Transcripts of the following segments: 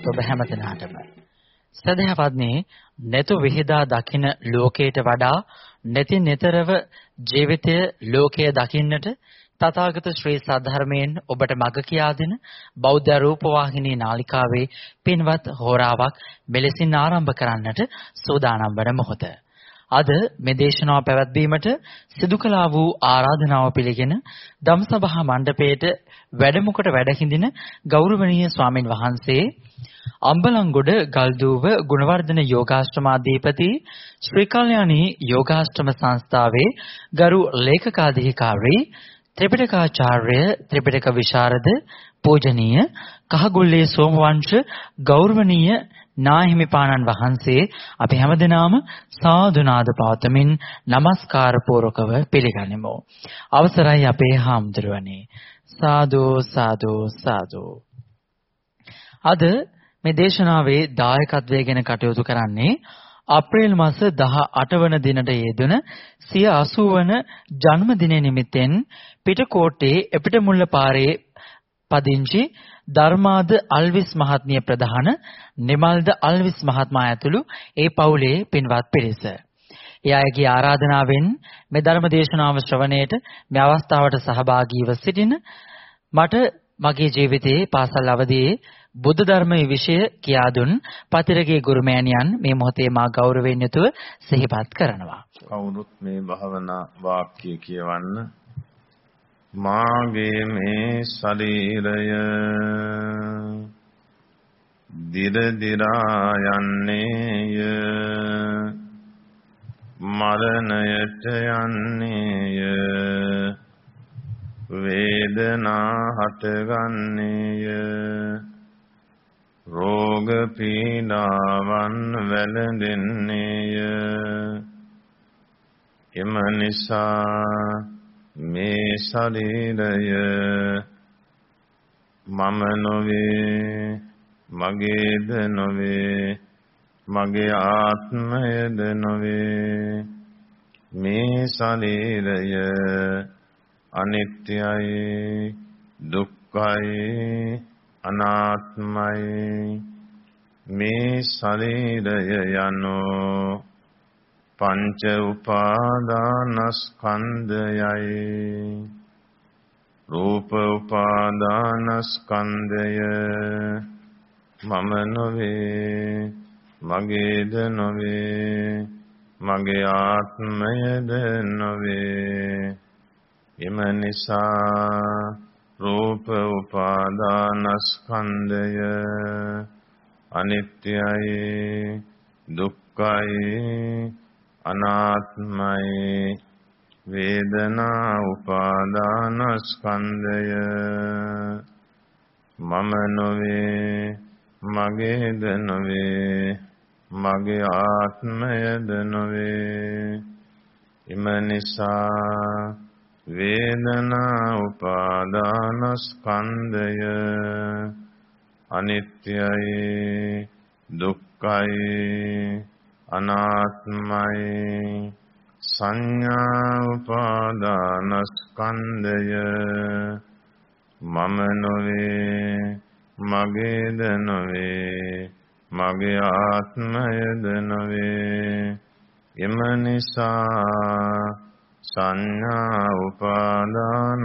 පින්වත් ඔබ හැමදෙනාටම සදහවත්නි netu විහිදා දකින ලෝකයට වඩා නැති නිතරව ජීවිතය ලෝකය දකින්නට තථාගත ශ්‍රී සද්ධර්මයෙන් ඔබට මඟ කියා දෙන බෞද්ධ රූපවාහිනී නාලිකාවේ පින්වත් හෝරාවක් මෙලෙසින් ආරම්භ කරන්නට සූදානම් වන මොහොත. අද මේ දේශනාව පැවැත්වීමට සිදු කළා වූ ආරාධනාව පිළිගෙන ධම්සභා මණ්ඩපයේට වැඩමුකට වැඩහිඳින ගෞරවනීය ස්වාමින් වහන්සේ අම්බලන්ගොඩ ගල්දුව ගුණවර්ධන යෝගාශ්‍රමාධිපති ශ්‍රී කල්යාණී යෝගාශ්‍රම සංස්ථාවේ ගරු ලේකකාධිකාරී ත්‍රිපිටකාචාර්ය ත්‍රිපිටක විශාරද පූජනීය කහගොල්ලේ සෝමවංශ ගෞරවනීය නාහිමිපාණන් වහන්සේ අපි හැමදෙනාම සාදු නාද පවතමින් নমස්කාර පූර්වකව පිළිගනිමු. අවසරයි අපේ හාමුදුරුවනේ. සාදු සාදු සාදු. අද මේ දේශනාවේ දායකත්වයේ ගැන කටයුතු කරන්නේ අප්‍රේල් මාස 18 වන දිනට යෙදුන සිය 80 වන ජන්මදිනය නිමිත්තෙන් පිටකෝට්ටේ එපිටමුල්ල පාරේ පදිංචි ධර්මාද අල්විස් මහත්මිය ප්‍රධාන නිමල්ද අල්විස් මහත්මයා ඇතුළු ඒ පවුලේ පින්වත් පිරිස. ඒ අයගේ ආරාධනාවෙන් මේ ධර්ම දේශනාව ශ්‍රවණයට මේ අවස්ථාවට සහභාගීව සිටින මට මගේ ජීවිතයේ පාසල් අවදියේ බුද්ධ ධර්මයේ විෂය කියා දුන් පතිරගේ ගුරුමෑණියන් මේ මොහොතේ මා ගෞරවයෙන් යුතුව සිහිපත් කරනවා. කවුරුත් මේ භාවනා වාක්‍ය කියවන්න මාගේ මේ ශරීරය දිර දිරා යන්නේය මරණයට යන්නේය. වේදනා හටගන්නේය රෝග පීඩාවන් වැළඳෙන්නේය. එම නිසා මේ ශරීරය මම නොවේ. මගේද නොවේ මගේ ආත්මයද නොවේ මේ ශරීරය අනිත්‍යයි දුක්ඛයි අනාත්මයි. මේ ශරීරය යනෝ පංච උපාදානස්කන්ධයයි. රූප උපාදානස්කන්ධය මම නොවේ මගේද නොවේ මගේ ආත්මයද නොවේ. එම නිසා රූප උපාදානස්කන්ධය අනිත්‍යයි දුක්ඛයි අනාත්මයි. වේදනා උපාදානස්කන්ධය මම නොවේ මගේද නොවේ මගේ ආත්මයද නොවේ එම නිසා වේදනා උපාදානස්කන්ධය අනිත්‍යයි දුක්ඛයි අනාත්මයි. සංඥා උපාදානස්කන්ධය මම නොවේ. මගේද නොවේ මගේ ආත්මයද නොවේ එම නිසා සංඥා උපාදානස්කන්ධය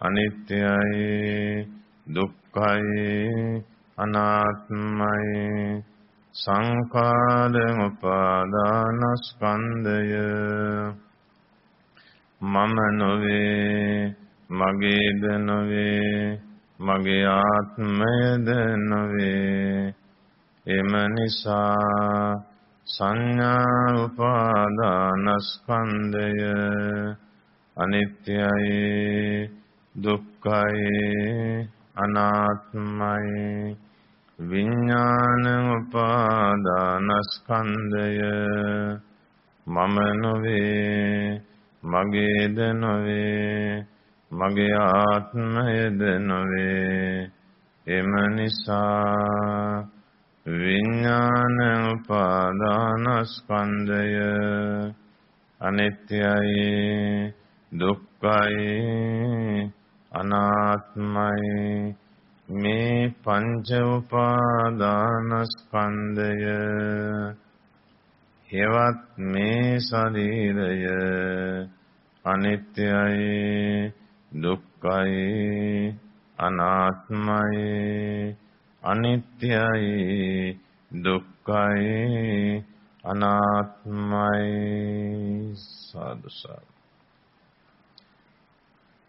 අනිත්‍යයි දුක්ඛයි අනාත්මයි. සංඛාර උපාදානස්කන්ධය මම නොවේ. මගේද නොවේ මගේ ආත්මයද නොවේ එම නිසා සංඥා උපාදානස්කන්ධය අනිත්‍යයි දුක්ඛයි අනාත්මයි. විඥාන උපාදානස්කන්ධය මම නොවේ මගේද නොවේ මගේ ආත්මයද නොවේ එම නිසා විඥාන උපාදානස්කන්ධය අනිත්‍යයි දුක්ඛයි අනාත්මයි. මේ පංච උපාදානස්කන්ධය හෙවත් මේ ශරීරය අනිත්‍යයි දුක්ඛයි අනාත්මයි අනිත්‍යයි දුක්ඛයි අනාත්මයි. සාදු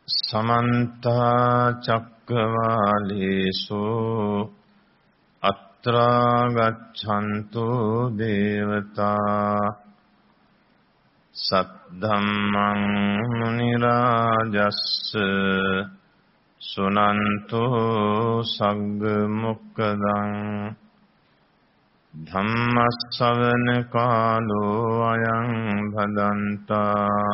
සමන්ත චක්කවාලේසු අත්‍රා ගච්ඡන්තු දේවතා සද්ධම්මං මුනි රාජස්ස සුනන්තෝ සග්ග මොක්කදං ධම්මස්සවන කාලෝ අයං භදන්තා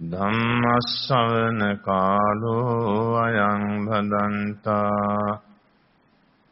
ධම්මස්සවන කාලෝ අයං භදන්තා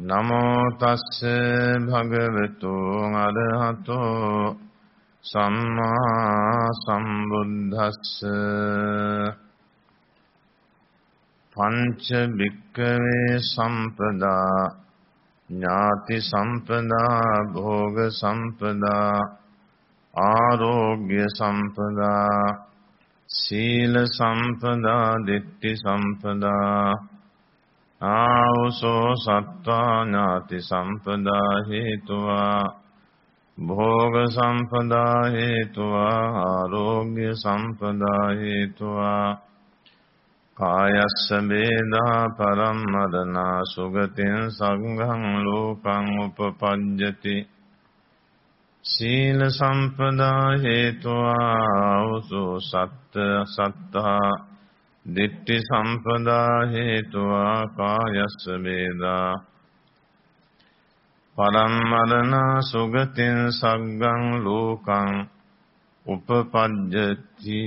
නමෝ තස්ස භගවතු අරහතෝ සම්මා සම්බුද්දස්ස පංච භික්කවේ සම්පදා ඥාති සම්පදා භෝග සම්පදා ආරෝග්‍ය සම්පදා සීල සම්පදා දිට්ඨි සම්පදා ආවසෝ සත්තා ඥාති සම්පදා හේතුවා. භෝග සම්පදා හේතුවා ආරෝග්‍ය සම්පදා හේතුවා. කායස්ස වේදා පරම්මරණා සුගතින් සංඝං ලෝකං උපපජ්ජති. සීල සම්පදා හේතුවා උසෝ සත්ත සත්තා. දිට්ඨි සම්පදා හේතුවා කායස්ස වේදා. පරම්මරණා සුගතින් සංඝං ලෝකං උපපජ්ජති.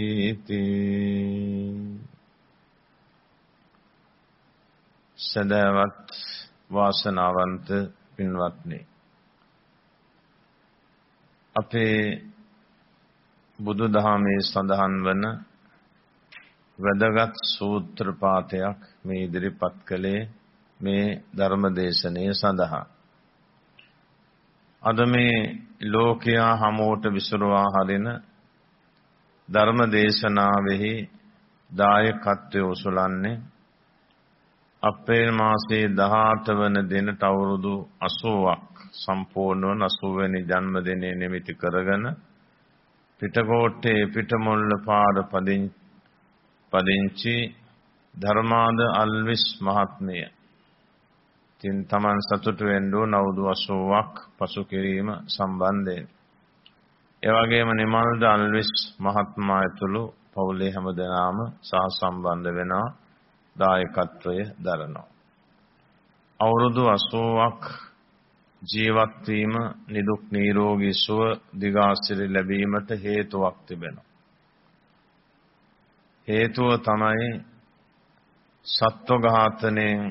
සදාවත් වාසනාවන්ත පින්වත්නි අපේ බුදුදහමේ සඳහන් වන වැදගත් සූත්‍ර පාඨයක් මේ ඉදිරිපත් කළේ මේ ධර්මදේශනය සඳහා. අද මේ ලෝකයා හමුවට විසිරුවා හරින ධර්මදේශනාවෙහි දායකත්වය උසුලන්නේ අප්‍රේල් මාසයේ 18 වන දිනට අවුරුදු 80ක් සම්පූර්ණ වන 80 වෙනි ජන්මදිනය නිමිති කරගෙන පිටකොට්ටේ පිටමුල්ල පාර පදිංචි ධර්මාද අල්විස් මහත්මිය. තින් තමන් සතුටු වෙන්න ඕන අවුරුදු 80ක් පසු කිරීම සම්බන්ධයෙන්. ඒ වගේම නිමල්ද අල්විස් මහත්මයා ඇතුළු පවුලේ හැමදෙනාම සහ සම්බන්ධ වෙනවා. දායකත්වය දරනවා. අවුරුදු 80ක් ජීවත් වීම නිදුක් නිරෝගී සුව දිගාසිරි ලැබීමට හේතුවක් තිබෙනවා. හේතුව තමයි සත්ව ඝාතනයෙන්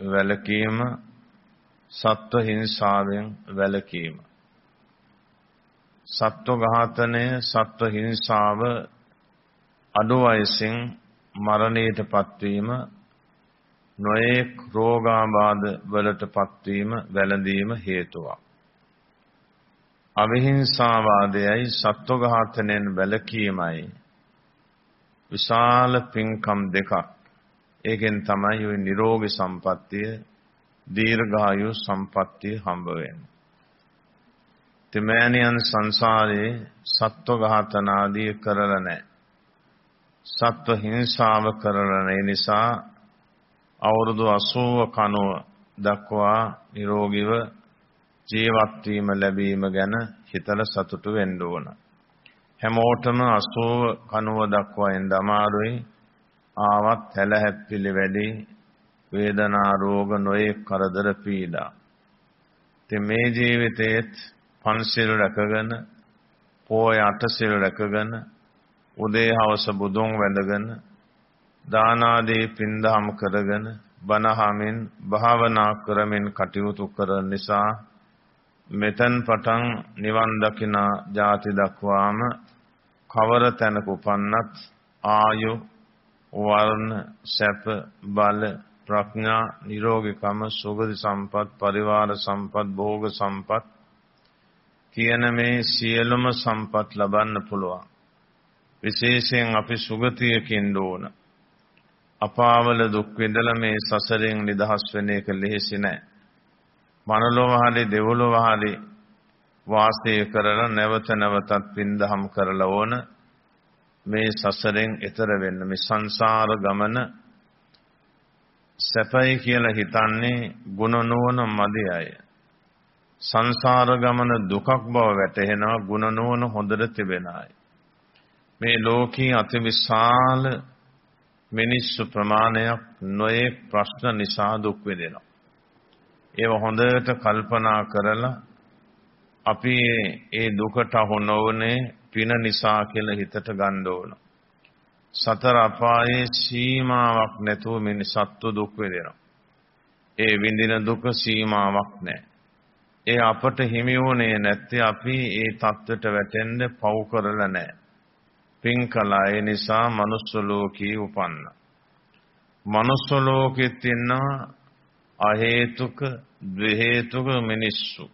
වැළකීම සත්ව හිංසාවෙන් වැළකීම සත්ව ඝාතනය සත්ව හිංසාව අඩු වයසින් මරණයට පත්වීම නොයෙක් රෝගාබාධ වලට පත්වීම වැළඳීම හේතුවක්. අවිහිංසාවාදයයි සත්ව ඝාතනයෙන් වැළකීමයි විශාල පින්කම් දෙකක්. ඒකෙන් තමයි ওই නිරෝගී සම්පත්තිය දීර්ඝායු සම්පත්තිය හම්බ වෙන්නේ. තෙමෑනියන් සංසාරේ සත්ව ඝාතන ආදී කරලා නැහැ. සත්ව හිංසාව කරන නිසා අවුරුදු 80 කනුව දක්වා නිරෝගීව ජීවත් වීම ලැබීම ගැන හිතලා සතුටු වෙන්න ඕන. හැමෝටම 80 කනුව දක්වා එන්න අමාරුයි. ආවත් හැල හැප්පිලි වැඩි වේදනා රෝග නොයෙක් කරදර පීඩා. ඉතින් මේ ජීවිතේත් පන්සිල් රැකගෙන පෝය අටසිල් රැකගෙන උදේ හවස බුදුන් වැඳගෙන දාන ආදී පින්දහම් කරගෙන බණහමින් භාවනා කරමින් කටයුතු කරන නිසා මෙතෙන් පටන් නිවන් දකින ජාති දක්වාම කවර තැනක උපන්නත් ආයු වර්ණ සැප බල ප්‍රඥා නිරෝගීකම සුගති සම්පත් පරිවාර සම්පත් භෝග සම්පත් කියන මේ සියලුම සම්පත් ලබන්න පුළුවන්. විශේෂයෙන් අපි සුගතියකින් ඕන. අපාවල දුක් විඳලා මේ සසරෙන් නිදහස් වෙන එක ලෙහෙසි නෑ. මනලොව හරි දෙවොලොව හරි වාසය කරලා නැවත නැවතත් පින්දහම් කරලා ඕන මේ සසරෙන් එතර වෙන්න මේ සංසාර ගමන සැපයි කියලා හිතන්නේ ගුණ නොවන මදි අය. සංසාර ගමන දුකක් බව වැටහෙනවා ගුණ නොවන හොඳට තිබෙන අය. මේ ලෝකී අතිවිශාල මිනිස්සු ප්‍රමාණයක් නොයේ ප්‍රශ්න නිසා දුක් විඳිනවා. ඒව හොඳට කල්පනා කරලා අපි ඒ දුකට අහු නොවනේ පින නිසා කියලා හිතට ගන්න ඕන. සතර අපායේ සීමාවක් නැතුව මිනිසත්තු දුක් විඳිනවා. ඒ විඳින දුක සීමාවක් නැහැ. ඒ අපට හිමි වුණේ නැත්තේ අපි ඒ தත්වෙට වැටෙන්න පව් කරලා නැහැ. පින් කළා ඒ නිසා manuss ලෝකී උපන්න. manuss ලෝකෙත් ඉන්නවා අහේතුක ද්වේහේතුක මිනිස්සු.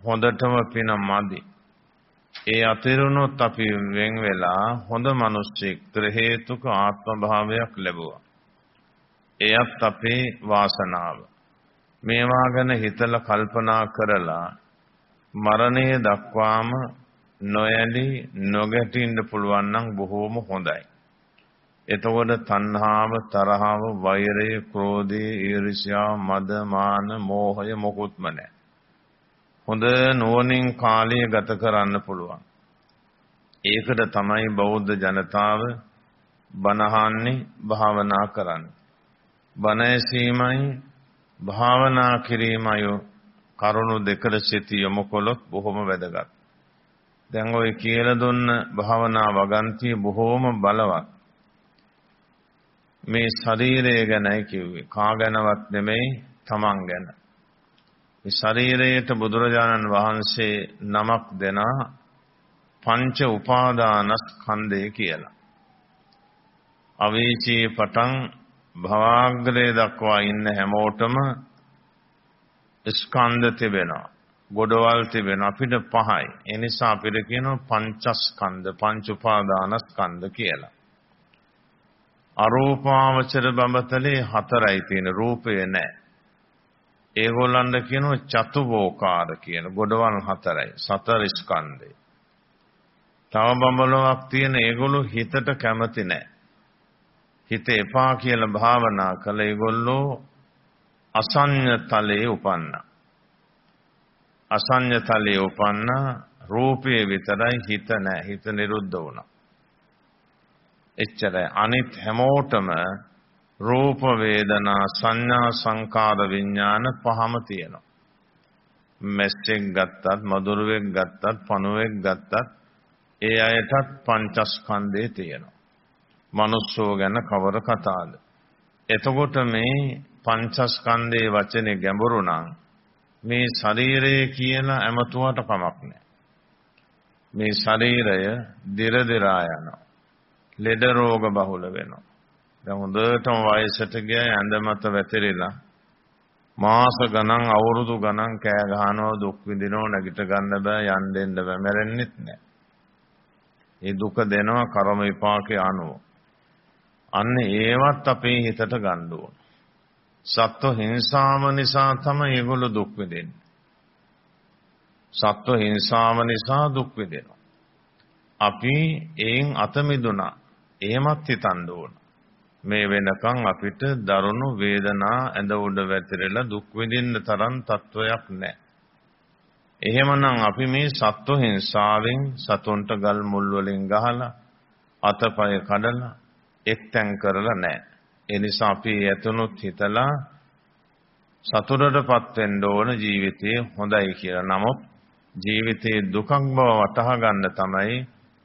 හොඳටම පින මදි. ඒ අතිරුණොත් අපි වෙන් වෙලා හොඳ මිනිස්සෙක් හේතුක ආත්ම භාවයක් ලැබුවා. එයත් අපේ වාසනාව. මේවා ගැන හිතලා කල්පනා කරලා මරණය දක්වාම නොයලි නොගැටින්න පුළුවන් නම් බොහෝම හොඳයි. එතකොට තණ්හාව, තරහව, වෛරය, ක්‍රෝධය, ඊර්ෂ්‍යාව, මද, මාන, මෝහය මොකුත්ම නැහැ. හොඳ නුවණින් කාලය ගත කරන්න පුළුවන්. ඒකට තමයි බෞද්ධ ජනතාව බණහන්නේ භාවනා කරන්නේ. බණ ඇසීමයි භාවනා කිරීමයි කරුණු දෙකට සිත යොමු කළොත් බොහොම වැදගත්. දැන් ඔය කියලා දුන්න භාවනා වගන්තිය බොහොම බලවත්. මේ ශරීරය ගැනයි කිව්වේ. කා ගැනවත් නෙමෙයි තමන් ගැන. මේ ශරීරයට බුදුරජාණන් වහන්සේ නමක් දෙනා පංච උපාදානස්කන්ධය කියලා. අවීචී පටන් භවාග්‍රේ දක්වා ඉන්න හැමෝටම ස්කන්ධ තිබෙනවා. ගොඩවල් තිබෙන අපිට පහයි. ඒ නිසා අපිට කියනවා පංචස්කන්ධ පංච උපාදානස්කන්ධ කියලා. අරූපාවචර බඹතලේ හතරයි තියෙන රූපය නැහැ. ඒගොල්ලන්ට කියනවා චතුබෝකාර කියන ගොඩවල් හතරයි සතර ස්කන්ධය. තව බඹලොක් තියෙන ඒගොල්ලෝ හිතට කැමති නැහැ. හිත එපා කියලා භාවනා කළ ඒගොල්ලෝ අසඤ්ඤතලයේ උපන්නා. අසඤ්ඤතලයේ උපන්නා රූපේ විතරයි හිත නැහැ. හිත නිරුද්ධ වුණා. එච්චරයි. අනිත් හැමෝටම රූප වේදනා සංඥා සංකාර විඥාන පහම තියෙනවා. මෙස්සෙක් ගත්තත් මధుරවෙක් ගත්තත් පණුවෙක් ගත්තත් ඒ අයටත් පංචස්කන්ධේ තියෙනවා. මනුස්සෝ ගැන කවර කතාවද? එතකොට මේ පංචස්කන්ධේ වචනේ ගැඹුරු නම් මේ ශරීරය කියලා ඇමතුවට කමක් නැහැ. මේ ශරීරය දිර දිරා යනවා. ලෙඩ රෝග බහුල වෙනවා. දැන් හොඳටම වයසට ගියා ඇඳ මත වැතිරිලා මාස ගණන් අවුරුදු ගණන් කෑ ගහනවා දුක් විඳිනව නැගිට ගන්න බෑ යන්න දෙන්න බෑ මැරෙන්නෙත් නෑ. ඒ දුක දෙනවා කර්ම විපාකේ අනුව. අන්න ඒවත් අපේ හිතට ගන්න ඕන. සත්ව හිංසාව නිසා තමයි ඒගොල්ලෝ දුක් විඳින්නේ. සත්ව හිංසාව නිසා දුක් විඳිනවා. අපි එයින් අත මිදුණා. එහෙමත් හිතන්න ඕන. මේ වෙනකන් අපිට දරුණු වේදනා ඇඳ උඩ වැතිරෙලා දුක් විඳින්න තරම් තත්වයක් නැහැ. එහෙමනම් අපි මේ සත්ව හිංසාවෙන් සතුන්ට ගල් මුල් වලින් ගහලා අතපය කඩලා එක්තැන් කරලා නැහැ. ඒ නිසා අපි ඇතුණුත් හිතලා සතුටටපත් වෙන්න ඕන ජීවිතේ හොඳයි කියලා. නමුත් ජීවිතේ දුකක් බව වටහා ගන්න තමයි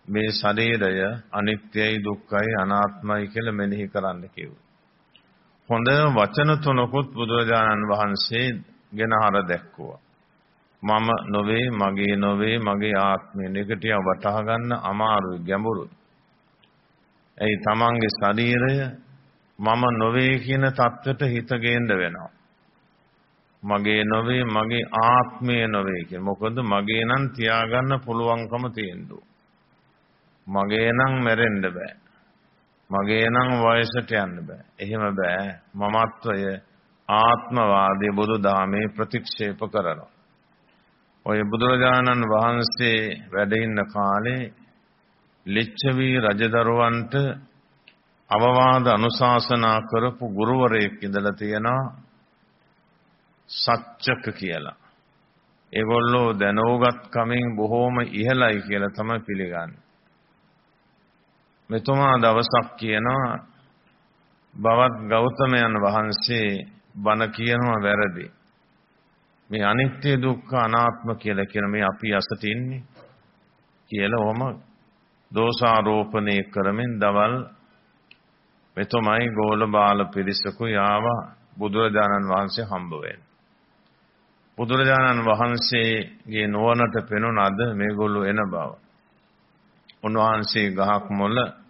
මේ ශරීරය අනිත්‍යයි දුක්ඛයි අනාත්මයි කියලා මෙනෙහි කරන්න කිව්වේ. හොඳ වචන තුනකුත් බුදුරජාණන් වහන්සේ ගෙනහර දැක්කුවා. මම නොවේ මගේ නොවේ මගේ ආත්මය නෙගටිව වටහා ගන්න අමාරුයි ගැඹුරුයි. එයි තමන්ගේ ශරීරය මම නොවේ කියන தත්වෙට හිත ගේන්න වෙනවා. මගේ නොවේ මගේ ආත්මය නොවේ කියන. මොකද මගේ නම් තියාගන්න පුළුවන්කම තියෙනවා. මගේ නම් මැරෙන්න බෑ. මගේ නම් වයසට යන්න බෑ. එහෙම බෑ. මමත්වය ආත්මවාදී බුදුදහමේ ප්‍රතික්ෂේප කරනවා. ඔය බුදුරජාණන් වහන්සේ වැඩ ඉන්න කාලේ ලිච්ඡවි රජදරුවන්ට අවවාද අනුශාසනා කරපු ගුරුවරයෙක් ඉඳලා තියෙනවා සච්චක කියලා. ඒගොල්ලෝ දැනුගත් කමින් බොහෝම ඉහළයි කියලා තමයි පිළිගන්නේ. මෙතුමා දවසක් කියනවා බවත් ගෞතමයන් වහන්සේ බණ කියනවා වැරදි. මේ අනිත්‍ය දුක්ඛ අනාත්ම කියලා කියන මේ අපි අසට ඉන්නේ කියලා ඔහම දෝෂාරෝපණය කරමින් දවල් මෙතුමයි ගෝල බාල පිරිසකු යාව බුදුරජාණන් වහන්සේ හම්බ වෙන්න. බුදුරජාණන් වහන්සේගේ නුවණට පෙනුනද මේගොල්ලෝ එන බව. උන්වහන්සේ ගහක් මොළ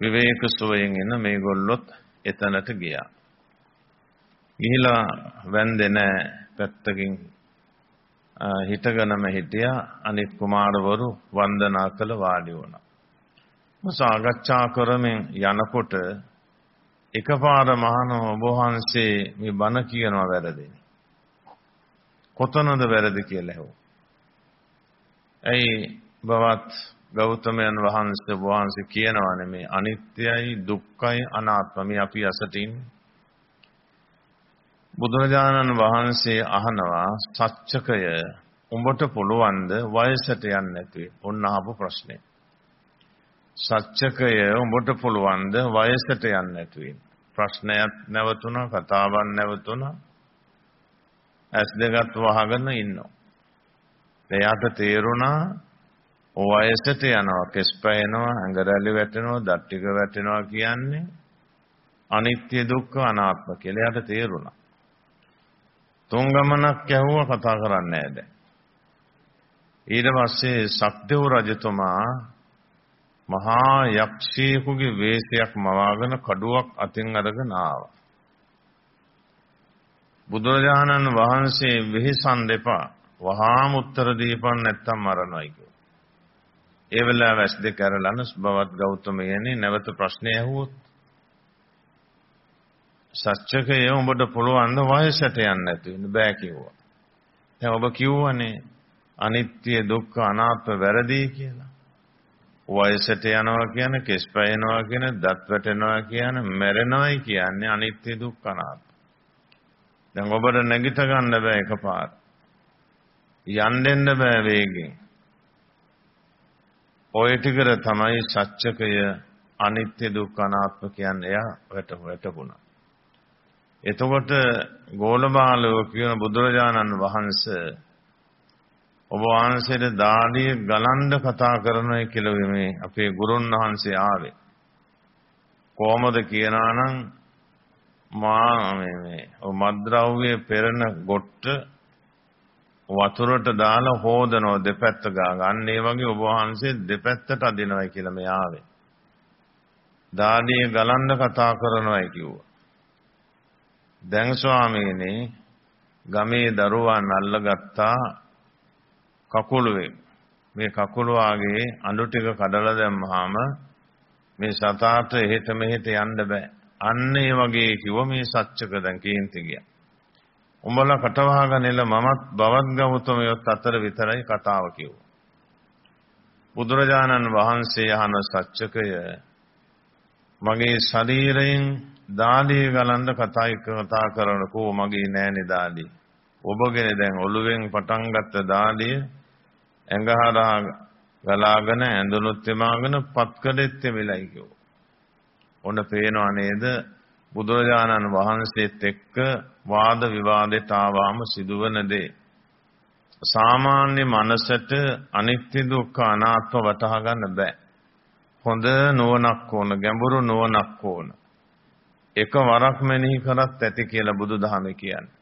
විවේක සුවයෙන් එන මේගොල්ලොත් එතනට ගියා. ගිහිලා වැන්දේ නැහැ පැත්තකින් හිටගෙනම හිටියා අනිත් කුමාරවරු වන්දනා කළ වාඩි වුණා. සාකච්ඡා කරමින් යනකොට එකපාර මහණ ඔබ වහන්සේ මේ බණ කියනවා වැරදිනේ. කොතනද වැරදි කියලා ඇහුවා. ඇයි බවත් ගෞතමයන් වහන්සේ වහන්සේ කියනවානේ මේ අනිත්‍යයි දුක්ඛයි අනාත්ම මේ අපි අසට ඉන්නේ. බුදුරජාණන් වහන්සේ අහනවා සත්‍යකය උඹට පුළුවන්ද වයසට යන්න නැතුවේ? ඔන්න අහපු ප්‍රශ්නේ. සත්‍යකය උඹට පුළුවන්ද වයසට යන්න නැතුවේ? ප්‍රශ්නයක් නැවතුණා, කතාවක් නැවතුණා. ඇස් දෙකත් වහගෙන ඉන්නවා. එයාට තේරුණා වයසට යනවා, කෙස් පැයෙනවා, ඇඟ රැලි වැටෙනවා, දත් ටික වැටෙනවා කියන්නේ අනිත්‍ය දුක්ඛ අනාත්ම කියලා එයාට තේරුණා. තුන් ගමනක් ඇහුවා කතා කරන්නේ නැහැ දැන්. ඊට පස්සේ සක්දේව රජතුමා මහා යක්ෂයෙකුගේ වේශයක් මවාගෙන කඩුවක් අතින් අරගෙන ආවා. බුදුරජාණන් වහන්සේ වෙහිසන් දෙපා වහාම උත්තර දීපන් නැත්තම් මරණයි කිව්වා. ඒ වෙලාව ඇස් දෙක අරලන බවත් ගෞතමයනි නැවත ප්‍රශ්නය ඇහුවොත් සත්‍යකය උඹට පුළුවන් ද වයසට යන්න නැතු වෙන බෑ කිව්වා. දැන් ඔබ කිව්වනේ අනිත්‍ය දුක්ඛ අනාත්ම වැරදි කියලා. වයසට යනවා කියන්නේ කෙස් පැයෙනවා කියන දත් වැටෙනවා කියන මැරෙනවයි කියන්නේ අනිත්‍ය දුක්ඛ අනාත්ම. දැන් ඔබට නැගිට ගන්න බෑ එකපාර. යන්න දෙන්න බෑ වේගෙන්. ඔය ටිකර තමයි සත්‍යකය අනිත්‍ය දුක්ඛ අනාත්ම කියන්නේ එයා වැටුණා. එතකොට ගෝලබාලව කියන බුදුරජාණන් වහන්සේ ඔබ වහන්සේට දාඩිය ගලන්ඩ කතා කරනයි කියලා මේ අපේ ගුරුන් වහන්සේ ආවේ. කොහමද කියනා නම් මා මේ මේ මද්ද්‍රව්‍ය පෙරණ ගොට්ට වතුරට දාලා හොදනවා දෙපැත්ත ගා ගන්න ඒ වගේ ඔබ වහන්සේ දෙපැත්තට අදිනවයි කියලා මේ ආවේ. දාඩිය ගලන්න කතා කරනවයි කිව්වා. දැන් ස්වාමීනි ගමේ දරුවන් අල්ලගත්තා කකුළුවේ මේ කකුළුවාගේ අඬු ටික කඩලා දැම්මහම මේ සතාට එහෙට මෙහෙට යන්න බෑ අන්න ඒ වගේ කිව්ව මේ සත්‍යක දැන් කේන්ති ගියා උඹලා කටවහගෙන එල මමත් බවත් ගෞතමයොත් අතර විතරයි කතාව කිව්වා බුදුරජාණන් වහන්සේ අහන සත්‍යකය මගේ ශරීරයෙන් දාඩිය ගලන්න කතා කතා කරනකෝ මගේ නෑනේ දාඩිය. ඔබගෙන දැන් ඔළුවෙන් පටන් ගත්ත දාඩිය ඇඟහරා ගලාගෙන ඇඳුනුත් එමාගෙන පත්කඩෙත් එමිලයි කිව්වා. ඔන්න පේනවා නේද බුදුරජාණන් වහන්සේත් එක්ක වාද විවාදයට ආවාම සිදුවන දේ සාමාන්‍ය මනසට අනිත්‍ය දුක්ඛ අනාත්ම වටහා ගන්න බෑ. හොඳ නුවණක් ඕන, ගැඹුරු නුවණක් ඕන. එක වරක් මෙනෙහි කරත් ඇති කියලා බුදුදහමේ කියන්නේ.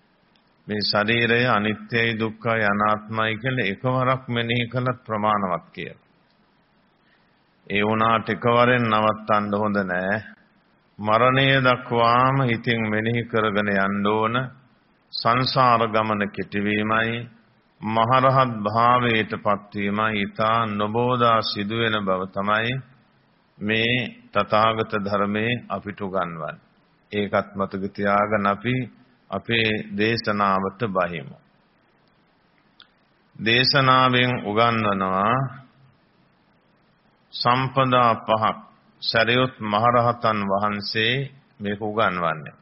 මේ ශරීරය අනිත්‍යයි දුක්ඛයි අනාත්මයි කියලා එකවරක් මෙනෙහි කළත් ප්‍රමාණවත් කියලා. ඒ වුණාට එකවරෙන් නවත්තන්න හොඳ නෑ. මරණය දක්වාම හිතින් මෙනෙහි කරගෙන යන්න ඕන සංසාර ගමන කෙටිවීමයි මහරහත් භාවයට පත්වීමයි ඊතා නොබෝදා සිදුවෙන බව තමයි මේ තථාගත ධර්මයේ අපිට උගන්වන්නේ. ඒකත් මතක තියාගෙන අපි අපේ දේශනාවට බහිමු. දේශනාවෙන් උගන්වනවා සම්පදා පහක් සරියොත් මහරහතන් වහන්සේ මේක උගන්වන්නේ.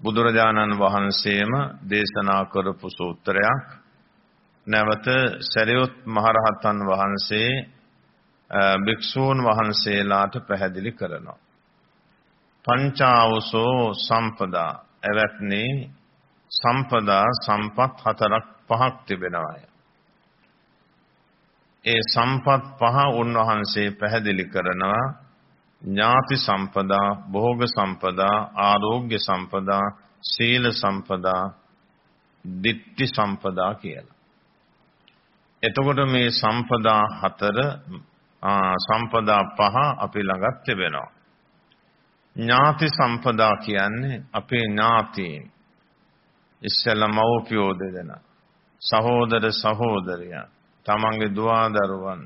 බුදුරජාණන් වහන්සේම දේශනා කරපු සූත්‍රයක් නැවත සරියොත් මහරහතන් වහන්සේ භික්ෂූන් වහන්සේලාට පැහැදිලි කරනවා. පංචාවසෝ සම්පදා එවත්නි සම්පදා සම්පත් හතරක් පහක් තිබෙනවා. ඒ සම්පත් පහ උන්වහන්සේ පැහැදිලි කරනවා ඥාති සම්පදා, භෝග සම්පදා, ආරෝග්‍ය සම්පදා, සීල සම්පදා, ditthi සම්පදා කියලා. එතකොට මේ සම්පදා හතර සම්පදා පහ අපි ළඟත් තිබෙනවා. ඥාති සම්පදා කියන්නේ අපේ ඥාතීන්. ඉස්සෙල්ලා මව්පියෝ දෙදෙනා, සහෝදර සහෝදරියන්, තමන්ගේ දුවා දරුවන්,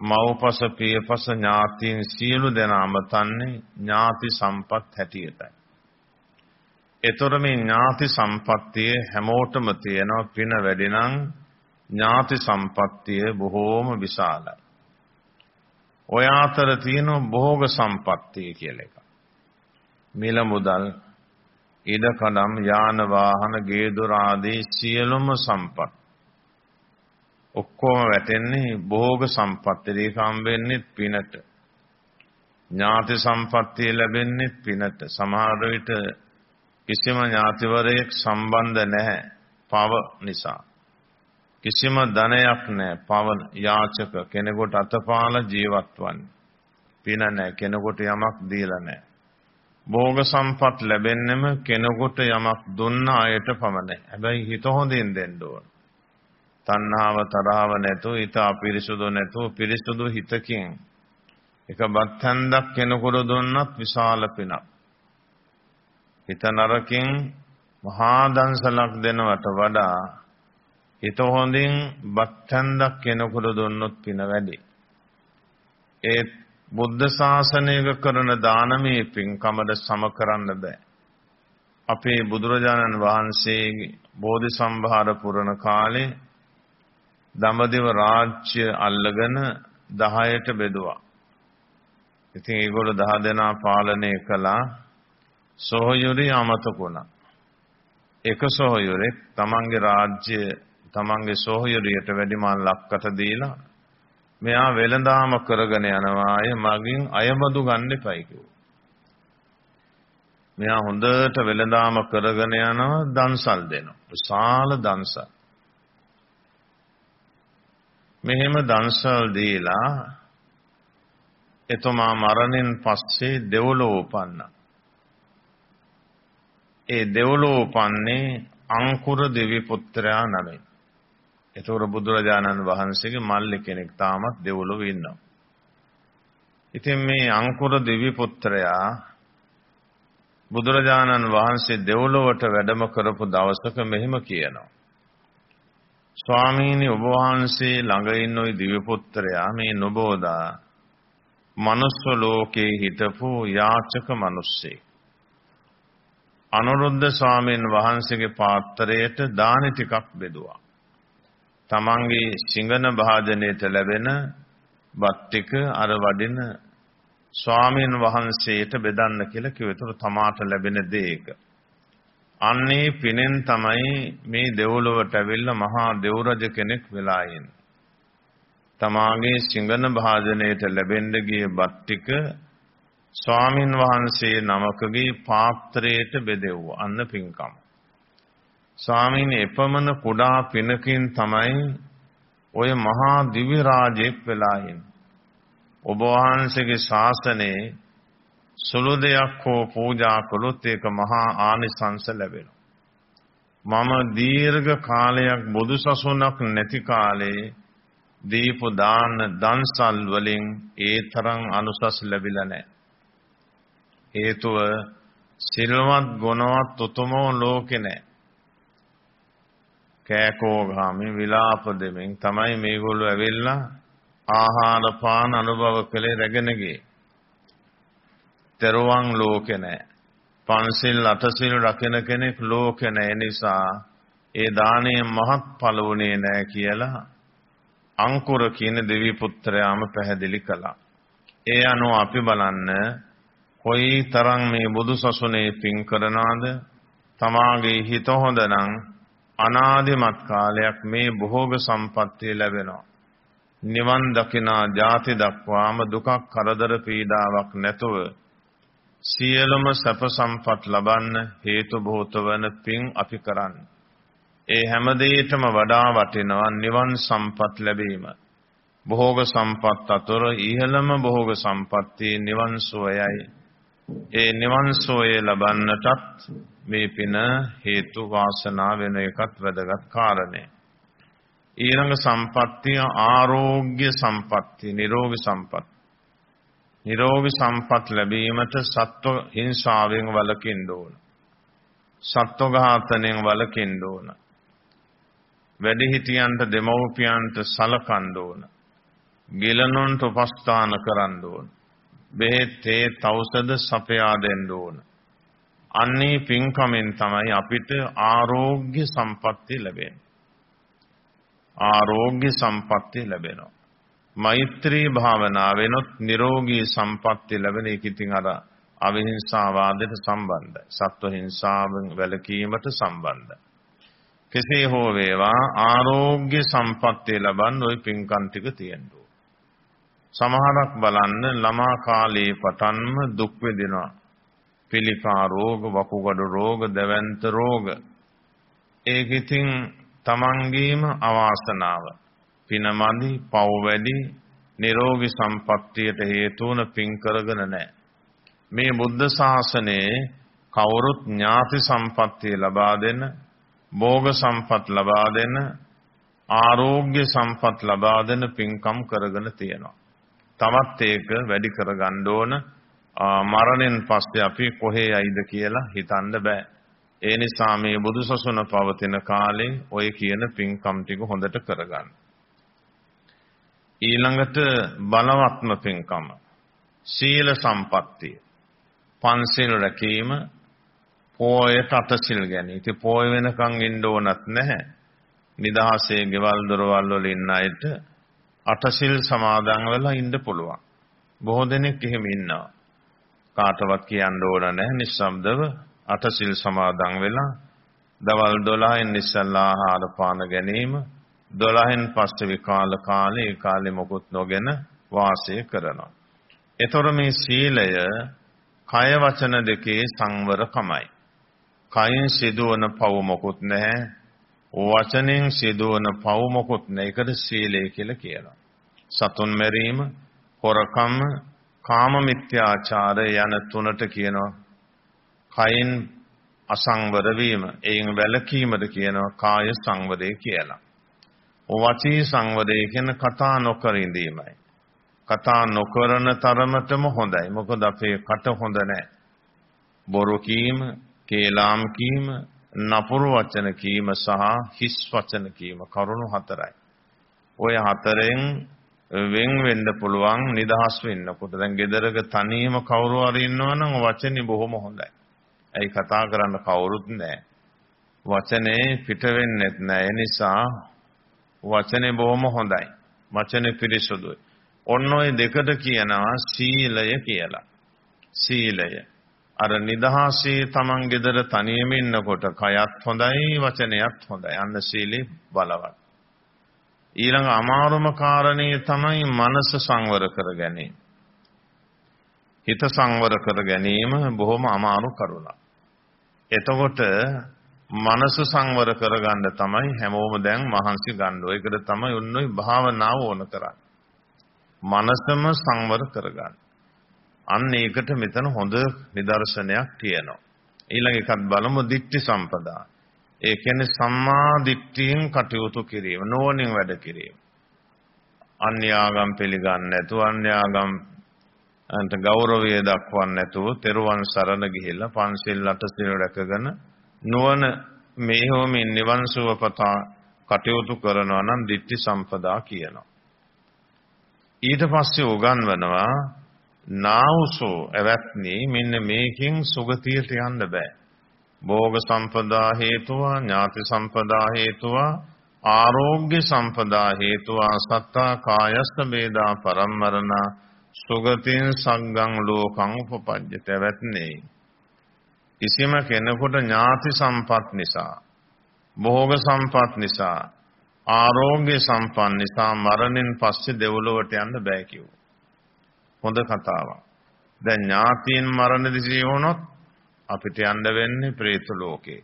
මව්පස පියපස ඥාතීන් සියලු දෙනාම තන්නේ ඥාති සම්පත් හැටියටයි. ඒතර මේ ඥාති සම්පත්තිය හැමෝටම තියෙනවා පින වැඩි නම් ඥාති සම්පත්තිය බොහෝම විශාලයි. ඔය අතර තියෙන භෝග සම්පත්තිය කියලා එකක්. මිල මුදල්, ඉඩකඩම්, යාන වාහන, ගේ දොර ආදී සියලුම සම්පත් ඔක්කොම වැටෙන්නේ භෝග සම්පත්තිය. ඒක හම්බෙන්නේ පිනට. ඥාති සම්පත්තිය ලැබෙන්නේ පිනට. සමහර විට කිසිම ඥාතිවරයෙක් සම්බන්ධ නැහැ පව නිසා. කිසිම ධනයක් නැහැ. පවන යාචක කෙනෙකුට අතපාල ජීවත් වන්නේ. පින නැහැ. කෙනෙකුට යමක් දීලා නැහැ. භෝග සම්පත් ලැබෙන්නෙම කෙනෙකුට යමක් දුන්න අයට පමණයි. හැබැයි හිත හොඳින් දෙන්න ඕන. තණ්හාව තරහව නැතුව හිත අපිරිසුදු නැතුව පිරිසුදු හිතකින් එක බත් හැන්දක් කෙනෙකුට දුන්නත් විශාල පිනක්. හිත නරකින් මහා දන්සලක් දෙනවට වඩා හිත හොඳින් බත් හැන්දක් කෙනෙකුට දුන්නොත් පින වැඩි. ඒ බුද්ධ ශාසනයක කරන දානමේ පින්කමද සම කරන්න බෑ. අපේ බුදුරජාණන් වහන්සේගේ බෝධි සම්භාර පුරණ කාලේ දඹදිව රාජ්‍ය අල්ලගෙන 10ට බෙදුවා. ඉතින් ඒගොල්ලෝ 10 දෙනා පාලනය කළා. සොහොයුරි අමතකුණා. එක සොහොයුරෙක් තමන්ගේ රාජ්‍ය තමන්ගේ සොහොයුරියට වැඩිමාල් ලක්කට දීලා මෙයා වෙළඳාම කරගෙන යනවා අය මගින් අයබදු ගන්න එපයි කිව්වා. මෙයා හොඳට වෙළඳාම කරගෙන යනවා දන්සල් දෙනවා. විශාල දන්සල්. මෙහෙම දන්සල් දීලා එතුමා මරණයෙන් පස්සේ දෙව්ලොව උපන්නා. ඒ දෙව්ලොව උපන්නේ අංකුර දෙවි පුත්‍රයා නමින්. ඒතොර බුදුරජාණන් වහන්සේගේ මල්ලි කෙනෙක් තාමත් දෙව්ලොව ඉන්නවා. ඉතින් මේ අංකුර දෙවි පුත්‍රයා බුදුරජාණන් වහන්සේ දෙව්ලොවට වැඩම කරපු දවසක මෙහෙම කියනවා. ස්වාමීනි ඔබ වහන්සේ ළඟ ඉන්න ওই දිව්‍ය පුත්‍රයා මේ නොබෝදා මනුස්ස ලෝකේ හිටපු යාචක මිනිස්සෙක්. අනුරුද්ධ ස්වාමීන් වහන්සේගේ පාත්‍රයට දානි ටිකක් බෙදුවා. තමන්ගේ සිංගන භාජනයට ලැබෙන බත් ටික අර වඩින ස්වාමීන් වහන්සේට බෙදන්න කියලා කිව්වතර තමාට ලැබෙන දේක. අන්නේ පිනෙන් තමයි මේ දෙව්ලොවට ඇවිල්ලා මහා දෙව්රජ කෙනෙක් වෙලා ඉන්නේ. තමාගේ සිංගන භාජනයට ලැබෙන්න ගිය බත් ටික ස්වාමින් වහන්සේ නමකගේ පාත්‍රයට බෙදෙව්වා අන්න පින්කම. ස්වාමීන් එපමණ කුඩා පිනකින් තමයි ඔය මහා දිව්‍ය රාජෙක් වෙලා ඉන්නේ. ඔබ වහන්සේගේ ශාසනයේ සුළු දෙයක් හෝ පූජා කළොත් ඒක මහා ආනිසංස ලැබෙනවා. මම දීර්ඝ කාලයක් බුදු සසුනක් නැති කාලේ දීපු දාන දන්සල් වලින් ඒ තරම් අනුසස් ලැබිලා නැහැ. හේතුව සිල්වත් ගුණවත් උතුමෝ ලෝකේ නැහැ. කෑකෝ ගාමින් විලාප දෙමින් තමයි මේගොල්ලෝ ඇවිල්ලා ආහාර පාන අනුභව කළේ රැගෙන ගියේ. තෙරුවන් ලෝකේ නැහැ. පන්සිල් අටසිල් රකින කෙනෙක් ලෝකේ නැහැ නිසා ඒ දාණය මහත් ඵල වුණේ නැහැ කියලා අංකුර කියන දෙවි පුත්‍රයාම පැහැදිලි කළා. ඒ අනුව අපි බලන්න කොයි තරම් මේ බුදු සසුනේ පින් කරනාද තමාගේ හිත හොඳනම් අනාදිමත් කාලයක් මේ භෝග සම්පත්තිය ලැබෙනවා. නිවන් දකිනා ජාති දක්වාම දුකක් කරදර පීඩාවක් නැතුව සියලුම සැප සම්පත් ලබන්න හේතු බොහෝත වන පින් අපි කරන්න. ඒ හැම දෙයකටම වඩා වටිනවා නිවන් සම්පත් ලැබීම. භෝග සම්පත් අතර ඉහළම භෝග සම්පත්තිය නිවන් සෝයයි. ඒ නිවන් සෝය ලබන්නටත් මේ පින හේතු වාසනා වෙන එකත් වැදගත් කාරණේ. ඊළඟ සම්පත්තිය ආරෝග්‍ය සම්පත්තිය, නිරෝගී සම්පත්. නිරෝගී සම්පත් ලැබීමට සත්ව හිංසාවෙන් වළකින්න ඕන. සත්ව ඝාතනයෙන් වළකින්න ඕන. වැඩිහිටියන්ට දෙමව්පියන්ට සලකන්න ඕන. ගිලනුන්ට උපස්ථාන කරන්න ඕන. බෙහෙත් ඒ තවුසද සපයා දෙන්න ඕන. අන්නේ පින්කමෙන් තමයි අපිට ආරෝග්‍ය සම්පත්තිය ලැබෙන්නේ. ආරෝග්‍ය සම්පත්තිය ලැබෙනවා. මෛත්‍රී භාවනාවෙනොත් නිරෝගී සම්පත්තිය ලැබෙන එක ඉතින් අර අවිහිංසාවාදයට සම්බන්ධයි. සත්ව හිංසාවෙන් වැළකීමට සම්බන්ධයි. කෙසේ හෝ වේවා ආරෝග්‍ය සම්පත්තිය ලබන්න ওই පින්කම් ටික තියෙනවා. සමහරක් බලන්න ළමා කාලේ පටන්ම දුක් විඳිනවා. පිළිකා රෝග, වකුගඩු රෝග, දැවැන්ත රෝග. ඒක ඉතින් තමන්ගේම අවාසනාව. පිනමදි, පව් වැඩි, නිරෝගී සම්පත්තියට හේතු වන පින් කරගෙන නැහැ. මේ බුද්ධ ශාසනයේ කවුරුත් ඥාති සම්පත්තිය ලබා දෙන්න, භෝග සම්පත් ලබා දෙන්න, ආරෝග්‍ය සම්පත් ලබා දෙන්න පින්කම් කරගෙන තියෙනවා. තවත් ඒක වැඩි කරගන්න ඕන මරණයෙන් පස්සේ අපි කොහේ යයිද කියලා හිතන්න බෑ. ඒ නිසා මේ බුදුසසුන පවතින කාලේ ඔය කියන පින්කම් ටික හොඳට කරගන්න. ඊළඟට බලවත්ම පින්කම සීල සම්පත්තිය. පන්සිල් රැකීම පොයට අටසිල් ගැනීම. ඉතින් පොය වෙනකන් ඉන්න ඕනත් නැහැ. නිදහසේ ගෙවල් දොරවල් වල ඉන්න අයට අටසිල් සමාදන් වෙලා ඉන්න පුළුවන්. බොහෝ දෙනෙක් එහෙම ඉන්නවා. කාටවත් කියන්න ඕන නැහැ නිස්සබ්දව අටසිල් සමාදන් වෙලා දවල් 12න් ඉස්සල්ලා ආහාර පාන ගැනීම 12න් පස්සේ විකාල කාලේ ඒ කාලේ මොකුත් නොගෙන වාසය කරනවා. ඒතොර මේ සීලය කය වචන දෙකේ සංවරකමයි. කයෙන් සිදුවන පව මොකුත් නැහැ. වචනෙන් සිදුවන පව මොකුත් නැහැ. ඒකට සීලය කියලා කියනවා. සතුන් මැරීම, හොරකම, කාම මිත්‍යාචාරය යන තුනට කියනවා කයින් අසංවර වීම එයින් වැළකීමද කියනවා කාය සංවරය කියලා. වචී සංවරය කියන කතා නොකර ඉඳීමයි. කතා නොකරන තරමටම හොඳයි. මොකද අපේ කට හොඳ නැහැ. බොරු කීම, කේලාම් කීම, නපුරු වචන කීම සහ හිස් වචන කීම කරුණු හතරයි. ඔය හතරෙන් වෙන් වෙන්න පුළුවන් නිදහස් වෙන්නකොට දැන් ගෙදරක තනියම කවුරු හරි ඉන්නවනම් වචනේ බොහොම හොඳයි. ඇයි කතා කරන්න කවුරුත් නැහැ. වචනේ පිට වෙන්නේ නැහැ. ඒ නිසා වචනේ බොහොම හොඳයි. වචනේ පිරිසුදුයි. ඔන්න ඔය දෙකට කියනවා සීලය කියලා. සීලය. අර නිදහසේ Taman ගෙදර තනියම ඉන්නකොට කයත් හොඳයි වචනයත් හොඳයි. අන්න සීලේ බලවත්. ඊළඟ අමාරුම කාරණේ තමයි මනස සංවර කර ගැනීම. හිත සංවර කර ගැනීම බොහොම අමාරු කරුණක්. එතකොට මනස සංවර කරගන්න තමයි හැමෝම දැන් මහන්සි ගන්න. ඒකට තමයි උන්නෝයි භාවනාව ඕන කරන්නේ. මනසම සංවර කරගන්න. අන්න ඒකට මෙතන හොඳ නිදර්ශනයක් තියෙනවා. ඊළඟ එකක් බලමු දික්ටි සම්පදා. ඒ කියන්නේ සම්මා දිට්ඨියෙන් කටයුතු කිරීම, නෝනින් වැඩ කිරීම. අන්‍යාගම් පිළිගන්නේ නැතුව අන්‍යාගම් අන්ත ගෞරවය දක්වන්නේ නැතුව තෙරුවන් සරණ ගිහිල්ලා පන්සිල් අටසිල් රැකගෙන නුවණ මේහොමින් නිවන් සුව පතා කටයුතු කරනවා නම් ditthi සම්පදා කියනවා. ඊට පස්සේ උගන්වනවා නාවුසෝ එවත්නි මෙන්න මේකෙන් සුගතියට යන්න බෑ. භෝග සම්පදා හේතුවා ඥාති සම්පදා හේතුවා ආරෝග්‍ය සම්පදා හේතුවා සත්තා කායස්ස වේදා පරම්මරණ සුගතින් සංගං ලෝකං උපපජ්ජත වැත්නේ කිසිම කෙනෙකුට ඥාති සම්පත් නිසා භෝග සම්පත් නිසා ආරෝග්‍ය සම්පන්න නිසා මරණයෙන් පස්සේ දෙව්ලොවට යන්න බෑ කිව්වා. හොඳ කතාවක්. දැන් ඥාතියින් මරණදී වුණොත් අපිට යන්න වෙන්නේ പ്രേත ලෝකේ.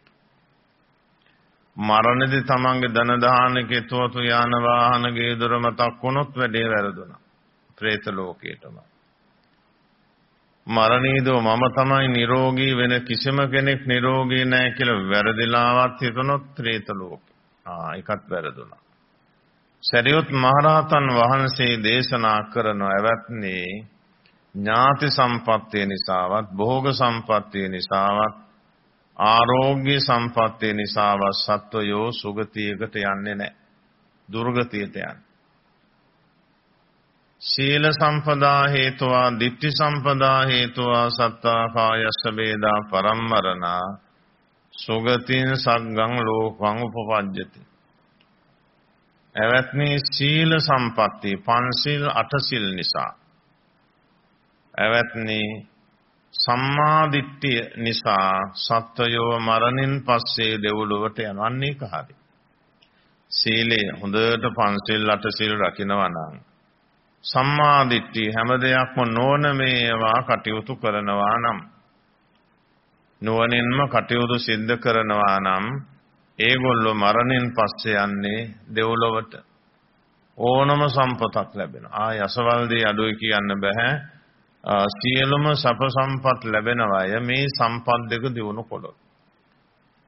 මරණදී තමන්ගේ ධන දාන කෙතවතු යාන වාහන ගේ දොර මතක් වුණොත් වැඩේ වැරදුනා. പ്രേත ලෝකේටම. මරණීදෝ මම තමයි නිරෝගී වෙන කිසිම කෙනෙක් නිරෝගී නැහැ කියලා වැරදිලාවත් හිතනොත් പ്രേත ලෝකේ. ආ ඒකත් වැරදුනා. සරියොත් මහරහතන් වහන්සේ දේශනා කරන ඇවැත්නේ ඥාති සම්පත්තිය නිසාවත් භෝග සම්පත්තිය නිසාවත් ආරෝග්‍ය සම්පත්තිය නිසාවත් සත්වයෝ සුගතියකට යන්නේ නැහැ. දුර්ගතියට යන්නේ. සීල සම්පදා හේතුවා ditthi සම්පදා හේතුවා සත්තා කායස්ස වේදා පරම්මරණා සුගතින් සග්ගං ලෝකං උපපජ්ජති. එවත්නි සීල සම්පatti පන්සිල් අටසිල් නිසා. එවත්නි සම්මාදිට්ඨිය නිසා සත්වයෝ මරණින් පස්සේ දෙව්ලොවට යනන්නේ කහරි සීලේ හොඳට පන්සිල් අටසිල් රකින්නවා නම් සම්මාදිට්ඨිය හැම දෙයක්ම නොවන මේවා කටයුතු කරනවා නම් නුවණින්ම කටයුතු සිද්ධ කරනවා නම් ඒගොල්ලෝ මරණයෙන් පස්සේ යන්නේ දෙව්ලොවට ඕනම සම්පතක් ලැබෙනවා. ආය අසවල්දී අඩුයි කියන්න බෑ. සියලුම සප සම්පත් ලැබෙනවාය මේ සම්පත් දෙක දිනු කොළොත්.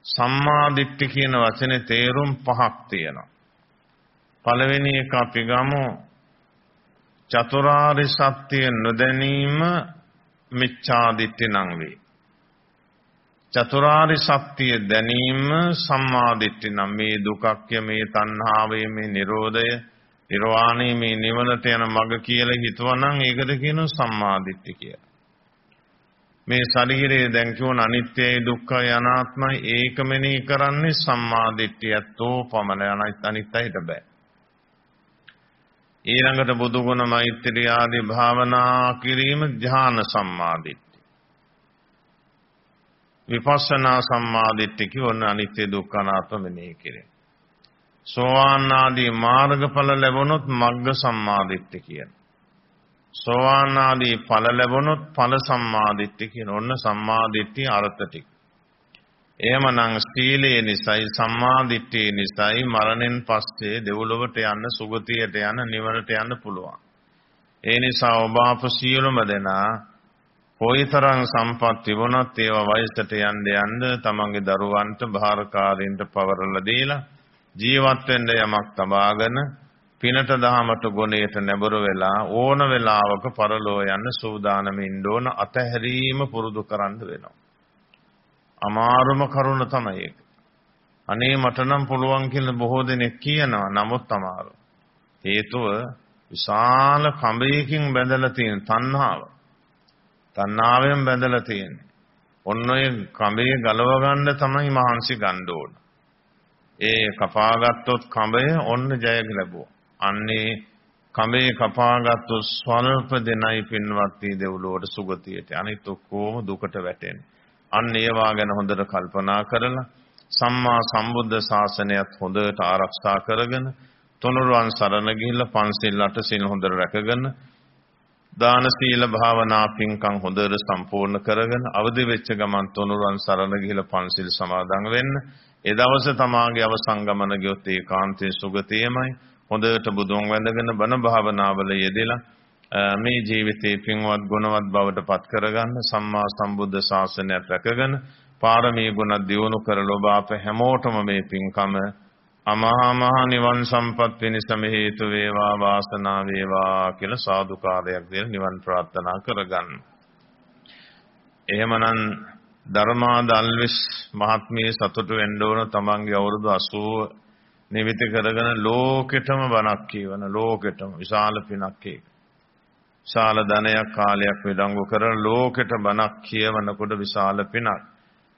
සම්මා දිට්ඨි කියන වචනේ තේරුම් පහක් තියෙනවා. පළවෙනි එක අපි ගමු චතුරාර්ය සත්‍ය නොදැනීම මිච්ඡා දිට්ඨි නම් වේ. චතුරාර්ය සත්‍ය දැනීම සම්මාදිට්ඨි නම් මේ දුකක්ය මේ තණ්හාවය මේ නිරෝධය නිර්වාණය මේ නිවනට යන මඟ කියලා හිතුවනම් ඒකට කියනවා සම්මාදිට්ඨි කියලා. මේ ශරීරය දැන් කියවන අනිත්‍යයි දුක්ඛයි අනාත්මයි ඒක මෙනෙහි කරන්නේ සම්මාදිට්ඨියත්ෝ පමණ අනිත්‍යයට බෑ. ඊළඟට බුදු ගුණ මෛත්‍රී ආදී භාවනා කිරීම ධ්‍යාන සම්මාදිට්ඨි. විපස්සනා සම්මාදිට්ඨි කියවන අනිත්‍ය දුක්ඛ අනාත්ම මෙනෙහි කිරීම. සෝවාන් ආදී මාර්ගඵල ලැබුණොත් මග්ග සම්මාදිට්ඨි කියන. සෝවාන් ආදී ඵල ලැබුණොත් ඵල සම්මාදිට්ඨි කියන. ඔන්න සම්මාදිට්ඨි අර්ථ ටික. එහෙමනම් සීලයේ නිසයි සම්මාදිට්ඨිය නිසයි මරණයෙන් පස්සේ දෙව්ලොවට යන්න සුගතියට යන්න නිවනට යන්න පුළුවන්. ඒ නිසා ඔබ අප සියලුම දෙනා කොයිතරම් සම්පත් තිබුණත් ඒවා වයසට යන්න යන්න තමන්ගේ දරුවන්ට භාරකාරීන්ට පවරලා දීලා ජීවත් වෙන්න යමක් තබාගෙන පිනට දහමට ගුණයට නැඹුරු වෙලා ඕන වෙලාවක පරලෝ යන්න සූදානම් ඉන්න ඕන අතහැරීම පුරුදු කරන්න වෙනවා. අමාරුම කරුණ තමයි ඒක. අනේ මට නම් පුළුවන් කියලා බොහෝ දෙනෙක් කියනවා. නමුත් අමාරු. හේතුව විශාල කඹයකින් බැඳලා තියෙන තණ්හාව. තණ්හාවෙන් බැඳලා තියෙන්නේ. ඔන්න ඔය කඹේ ගලව ගන්න තමයි මහන්සි ගන්න ඕන. ඒ කපාගත්තොත් කඹය ඔන්න ජය ලැබුවා. අන්නේ කඹේ කපාගත්තොත් ස්වල්ප දෙනයි පින්වත්නි දෙව්ලොවට සුගතියට. අනිත් ඔක්කොම දුකට වැටෙන්නේ. අන්න ඒවා ගැන හොඳට කල්පනා කරලා සම්මා සම්බුද්ධ ශාසනයත් හොඳට ආරක්ෂා කරගෙන තුනුරුවන් සරණ ගිහිල්ලා පන්සිල් අටසිල් හොඳට රැකගෙන දාන සීල භාවනා පින්කම් හොඳට සම්පූර්ණ කරගෙන අවදි වෙච්ච ගමන් තුනුරුවන් සරණ ගිහිලා පන්සිල් සමාදන් වෙන්න. ඒ දවසේ තමාගේ අවසන් ගමන ගියොත් ඒකාන්තයේ සුගතියමයි. හොඳට බුදුන් වැඳගෙන බණ භාවනාවල යෙදෙලා මේ ජීවිතේ පින්වත් ගුණවත් බවට පත් කරගන්න සම්මා සම්බුද්ධ ශාසනයත් රැකගෙන පාරමී ගුණ දියුණු කරලා ඔබ අප හැමෝටම මේ පින්කම අමහා මහ නිවන් සම්පත් වෙනසම හේතු වේවා වාසනාව වේවා කියලා සාදුකාරයක් දෙන නිවන් ප්‍රාර්ථනා කරගන්න. එහෙමනම් ධර්මා දල්විස් මහත්මිය සතුටු වෙන්න ඕන තමන්ගේ අවුරුදු 80 නිමිති කරගෙන ලෝකෙටම බණක් කියවන ලෝකෙටම විශාල පිනක් ඒක. විශාල ධනයක් කාලයක් විඩංගු කරන ලෝකෙට බණක් කියවනකොට විශාල පිනක්.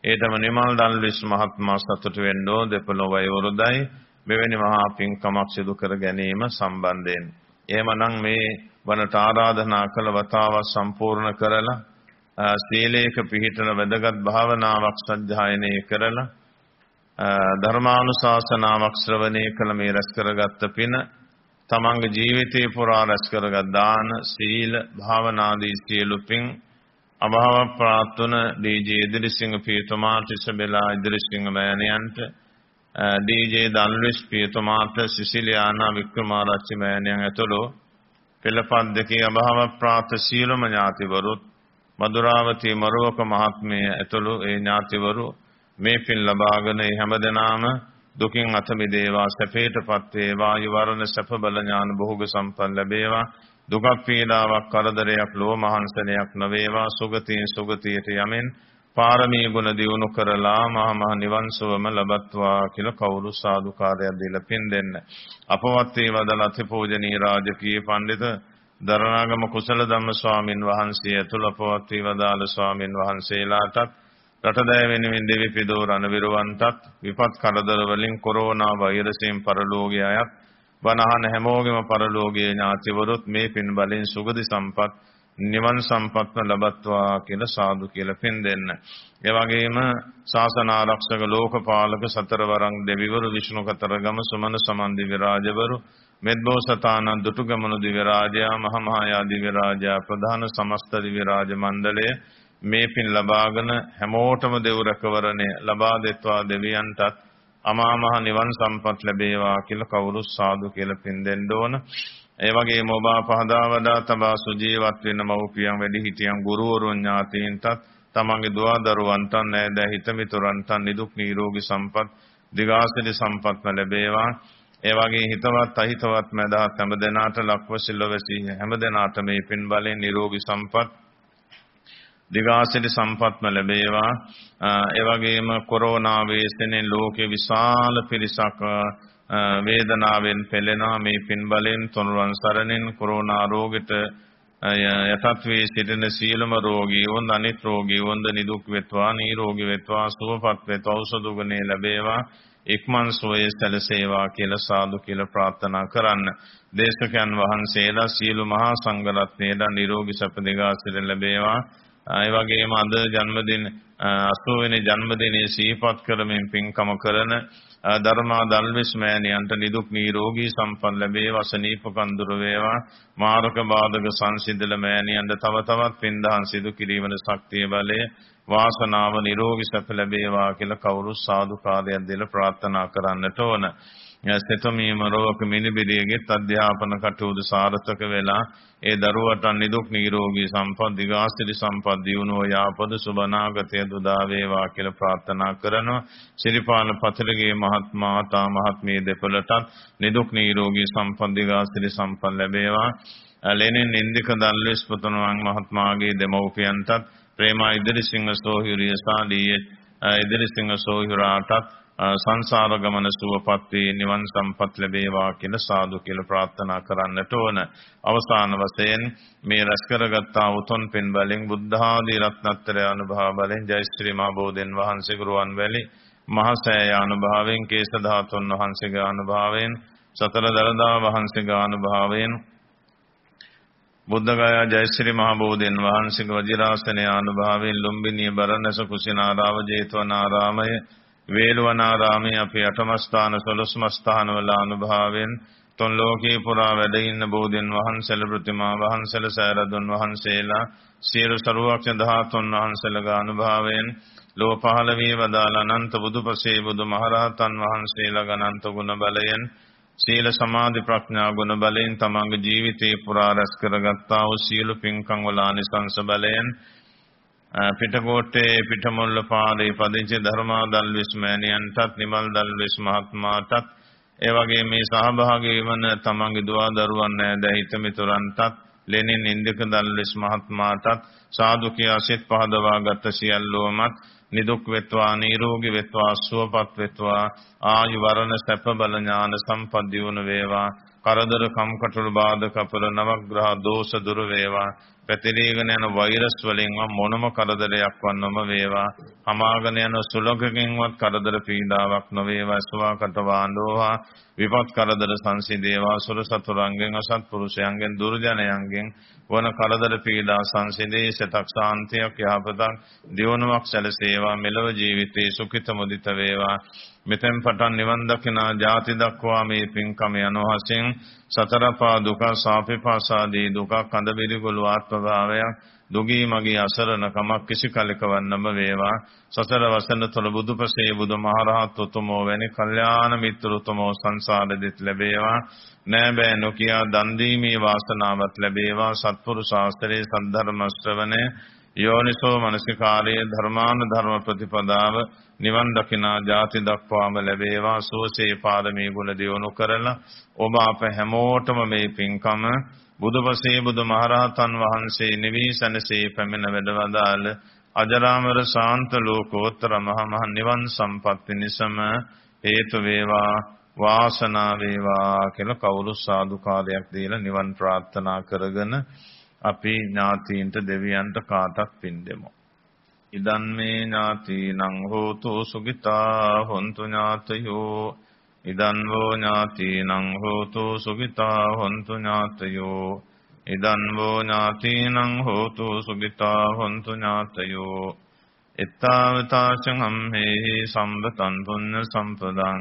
ඒතම නිමල් දල්විස් මහත්මයා සතුටු වෙන්න ඕන දෙපළොවයි වරුදයි මෙවැනි මහා පින්කමක් සිදු කර ගැනීම සම්බන්ධයෙන්. එහෙමනම් මේ වනට ආරාධනා කළ වතාව සම්පූර්ණ කරලා සීලේක පිහිටන වැදගත් භාවනාවක් සජ්ජායනය කරලා ධර්මානුශාසනාවක් ශ්‍රවණය කළ මේ රැස් කරගත්ත පින තමන්ගේ ජීවිතේ පුරා රැස් කරගත් දාන සීල භාවනාදී සියලු පින් අභාව ප්‍රාර්ථන ඩීජේ ඉදිරිසිංහ පියතුමාට ඉසබෙලා ඉදිරිසිංහ මෑණියන්ට ඩීජේ දල්විස් පියතුමාට සිසිලියානා වික්‍රමාරච්චි මෑණියන් ඇතුළු පෙළපත් දෙකේ අභාව ප්‍රාර්ථ සීලම ඥාතිවරුත් මధుරාවතී මරුවක මහත්මිය ඇතුළු ඒ ඥාතිවරු මේ පින් ලබාගෙන හැමදෙනාම දුකින් අත මිදේවා සැපේටපත් වේවා යවරණ සැප බල ඥාන භෝග සම්පන්න ලැබේවා දුක පීඩාවක් කරදරයක් ලෝ මහන්සනයක් නොවේවා සුගතියෙන් සුගතියට යමින් පාරමී ගුණ දියුණු කරලා මහ මහ නිවන් සුවම ලබත්වා කියලා කවුරු සාදුකාරයක් දීලා පින් දෙන්න. අපවත් වේ වදල අතිපූජනීය රාජකීය පඬිත දරණාගම කුසල ධම්ම ස්වාමින් වහන්සේ ඇතුළු අපවත් වේ වදාළ ස්වාමින් වහන්සේලාටත් රටදෑ වෙනුවෙන් දෙවි පිදෝ රණවිරුවන්ටත් විපත් කරදර වලින් කොරෝනා වෛරසයෙන් පරලෝකයේ අයත් වනහන හැමෝගෙම පරලෝකයේ ඥාතිවරුත් මේ පින් බලෙන් සුගති සම්පත් නිවන් සම්පත්ම ලබත්වා කියලා සාදු කියලා පින් දෙන්න. ඒ වගේම ශාසන ආරක්ෂක ලෝකපාලක සතරවරන් දෙවිවරු විෂ්ණු කතරගම සුමන සමන් දිව්‍ය රාජවරු මෙද්බෝසතානන් දුටුගමනු දිව්‍ය රාජයා මහමහා දිව්‍ය රාජයා ප්‍රධාන සමස්ත දිව්‍ය රාජ මණ්ඩලය මේ පින් ලබාගෙන හැමෝටම දෙව් රැකවරණය ලබා දෙත්වා දෙවියන්ටත් අමා මහ නිවන් සම්පත් ලැබේවා කියලා කවුරු සාදු කියලා පින් දෙන්න ඕන. ඒ වගේම ඔබ පහදා වඩා තබා සුජීවත් වෙන මව්පියන් වැඩිහිටියන් ගුරුවරුන් ඥාතීන්ටත් තමන්ගේ දුවා දරුවන්ට නෑද හිතමිතුරන්ට නිදුක් නිරෝගී සම්පත් දිගාසිරි සම්පත්ම ලැබේවා. ඒ වගේ හිතවත් අහිතවත් මැදහත් හැම දෙනාට ලක්ව සිල්වැසි හැම දෙනාට මේ පින් බලෙන් නිරෝගී සම්පත් දිගාසිරි සම්පත්ම ලැබේවා ඒ වගේම කොරෝනා වේසෙනේ ලෝකේ විශාල පිරිසක් වේදනාවෙන් පෙළෙනා මේ පින් බලෙන් තුනුරුවන් සරණින් කොරෝනා රෝගෙට යටත් වී සිටින සීලම රෝගී වොන් අනිත් රෝගී වොන්ද නිදුක් වෙත්වා නිරෝගී වෙත්වා සුවපත් වෙත්වා ඖෂධ ගුණේ ලැබේවා ඉක්මන් සෝයේ සැලසේවා කියලා සාදු කියලා ප්‍රාර්ථනා කරන්න. දේශකයන් වහන්සේලා සීල මහා සංඝරත්නයේලා නිරෝගී සැප දිගාසිර ලැබේවා. ඒ වගේම අද ජන්මදින 80 වෙනි ජන්මදිනයේ සිහිපත් කරමින් පින්කම කරන ධර්මා දල්විස් මෑණියන්ට නිදුක් නිරෝගී සම්පන්න ලැබේවා සනීප කන්දුර වේවා මාරක බාධක සංසිඳල මෑණියන්ට තව තවත් පින්දහන් සිදු කිරීමේ ශක්තිය බලය වාසනාව නිරෝගී සැප ලැබේවා කියලා කවුරු සාදුකාරයක් දෙලා ප්‍රාර්ථනා කරන්නට ඕන. සෙතමීම රෝගක මිනිබිරියගේ අධ්‍යාපන කටයුතු සාර්ථක වෙලා ඒ දරුවට නිදුක් නිරෝගී සම්පත් දිගාස්තිරි සම්පත් දියුණුව යාපද සුබනාගතය දුදා වේවා කියලා ප්‍රාර්ථනා කරනවා සිරිපාල පතලගේ මහත්මයා තා මහත්මිය දෙපළටත් නිදුක් නිරෝගී සම්පත් දිගාස්තිරි සම්පත් ලැබේවා ලෙනින් ඉන්දික දල්විස් පුතුණුවන් මහත්මයාගේ දෙමව්පියන්ටත් ප්‍රේමා ඉදිරිසිංහ සෝහිරිය සාදී ඉදිරිසිංහ සෝහිරාටත් සංසාර ගමන සුවපත් වී නිවන් සම්පත් ලැබේවා කියලා සාදු කියලා ප්‍රාර්ථනා කරන්නට ඕන. අවසාන වශයෙන් මේ රැස් කරගත්තා උතුම් පින් බලෙන් බුද්ධ ආදී රත්නත්‍රය අනුභව බලෙන් ජයශ්‍රී මහ බෝධෙන් වහන්සේ ගුරුවන් වැලි මහසෑය අනුභවයෙන් කේස ධාතුන් වහන්සේගේ අනුභවයෙන් සතර දරදා වහන්සේගේ අනුභවයෙන් බුද්ධගයා ජයශ්‍රී මහ බෝධෙන් වහන්සේගේ වජිරාසනයේ අනුභවයෙන් ලුම්බිනිය බරණැස කුසිනාරාව ජේතවනාරාමයේ වේළුවනාරාමයේ අපේ අටම ස්ථාන සොළොස්ම ස්ථානවල අනුභවයෙන් තුන් ලෝකේ පුරා වැඩ ඉන්න බෝධින් වහන්සේලා ප්‍රතිමා වහන්සේලා සෑරදුන් වහන්සේලා සියලු සරුවක්ෂ ධාතුන් වහන්සේලාගේ අනුභවයෙන් ලෝ පහළ වී වදාළ අනන්ත බුදුපසේ බුදුමහරහතන් වහන්සේලාගේ අනන්ත ගුණ බලයෙන් සීල සමාධි ප්‍රඥා ගුණ බලයෙන් තමන්ගේ ජීවිතේ පුරා රැස් කරගත්තා වූ සියලු පින්කම් වල ආනිසංස බලයෙන් පිටකොට්ටේ පිටමුල්ල පාදේ පදිංචි ධර්මා දල්විස් මෑණියන්ටත් නිමල් දල්විස් මහත්මයාටත් ඒ වගේ මේ සහභාගී වන තමන්ගේ දුව දරුවන් නෑද හිත මිතුරන්ටත් ලෙනින් ඉන්දික දල්විස් මහත්මයාටත් සාදු කියා සිත් පහදවා ගත සියල්ලෝමත් නිදුක් වෙත්වා නිරෝගී වෙත්වා සුවපත් වෙත්වා ආයු වරණ සැප බල ඥාන සම්පත් දියුණු වේවා කරදර කම්කටොළු බාධක අපර නවග්‍රහ දෝෂ දුර වේවා පැතිරීගෙන යන වෛරස් වලින් මොනම කරදරයක් වන්නම වේවා. හමාගෙන යන සුලකකින්වත් කරදර පීඩාවක් නොවේවා. සුවාකට වාණ්ඩෝවා විපත් කරදර සංසිඳේවා. සුර සතුරන්ගෙන් අසත්පුරුෂයන්ගෙන් දුර්ජනයන්ගෙන් වන කරදර පීඩා සංසිඳේ. සිතක් සාන්තියක් යහපතක් දියුණුවක් සැලසේවා. මෙලව ජීවිතේ සුඛිත මුදිත වේවා. මෙතෙන් පටන් නිවන් දකිනා ජාති දක්වා මේ පින්කම යනවසින් සතරපා දුක සාපේපාසාදී දුක කඳ බිරිගොළු ආත්ම භාවයක් දුගී මගේ අසරණකමක් කිසි කලක වන්නම වේවා. සසර වසන තුල බුදුපසේ බුදුමහරහත් උතුමෝ වැනි කල්යාණ මිත්‍ර උතුමෝ සංසාර දෙත් ලැබේවා. නෑ බෑ නොකියා දන් දීමේ වාසනාවත් ලැබේවා. සත්පුරුෂ ශාස්ත්‍රයේ සද්ධර්ම ශ්‍රවණය යෝනිසෝ මනසිකාරයේ ධර්මාන ධර්ම ප්‍රතිපදාව නිවන් දකිනා ජාති දක්වාම ලැබේවා. සෝසේ පාරමී ගුණ දියුණු කරලා ඔබ අප හැමෝටම මේ පින්කම බුදුපසේ බුදුමහරහතන් වහන්සේ නිවිසනසේ පැමිණ වැඩවදාළ අජරාමර ශාන්ත ලෝකෝත්තර මහ මහ නිවන් සම්පatti නිසම හේතු වේවා වාසනාව වේවා කියලා කවුරු සාදුකාරයක් දීලා නිවන් ප්‍රාර්ථනා කරගෙන අපි ඥාතීන්ට දෙවියන්ට කාටක් පින් දෙමු. ඉදන් මේ ඥාතීනං හෝතු සුගිතා හොන්තු ඥාතයෝ. ඉදන් වූ ඥාතීනං හෝතු සුගිතා හොන්තු ඥාතයෝ. ඉදන් වූ ඥාතීනං හෝතු සුගිතා හොන්තු ඥාතයෝ. එත්තාවතාචං අම්හෙහි සම්බතං පුඤ්ඤ සම්පදං.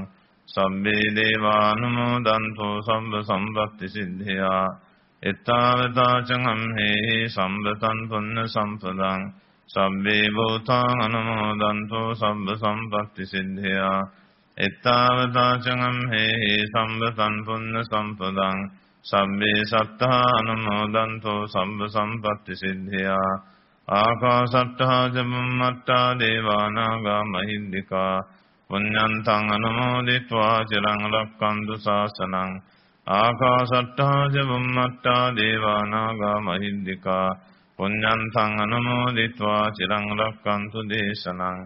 සබ්බේ දේවානුමෝදන්තු සම්බ සම්පත්ති සිද්ධියා. එත්තාවතාචගම්හෙහි සම්බතන් පුන්න සම්පදං සබ්බේ බෝතාං අනමෝදන්තෝ සබ්බ සම්පත්ති සිද්ධයා. එත්තාවතාචගම්හෙහි සම්බතන් පුන්න සම්පදං සබ්බේ සත්තා අනමෝදන්තෝ සබ්බ සම්පත්ති සිද්ධයා. ආකාසට්ටහා ජමම්මට්ටා දේවානාගා මහින්දිකා පුඤ්ඤන්තං අනුමෝදිත්වා චිරං රක්ඛන්තු ශාසනං ආකාසට්ටා ජබම්මට්ටා දේවානාගා මහිද්దికා පුඤ්ඤන්තං අනුමෝදිත්වා චිරං රක්칸තු දේශනං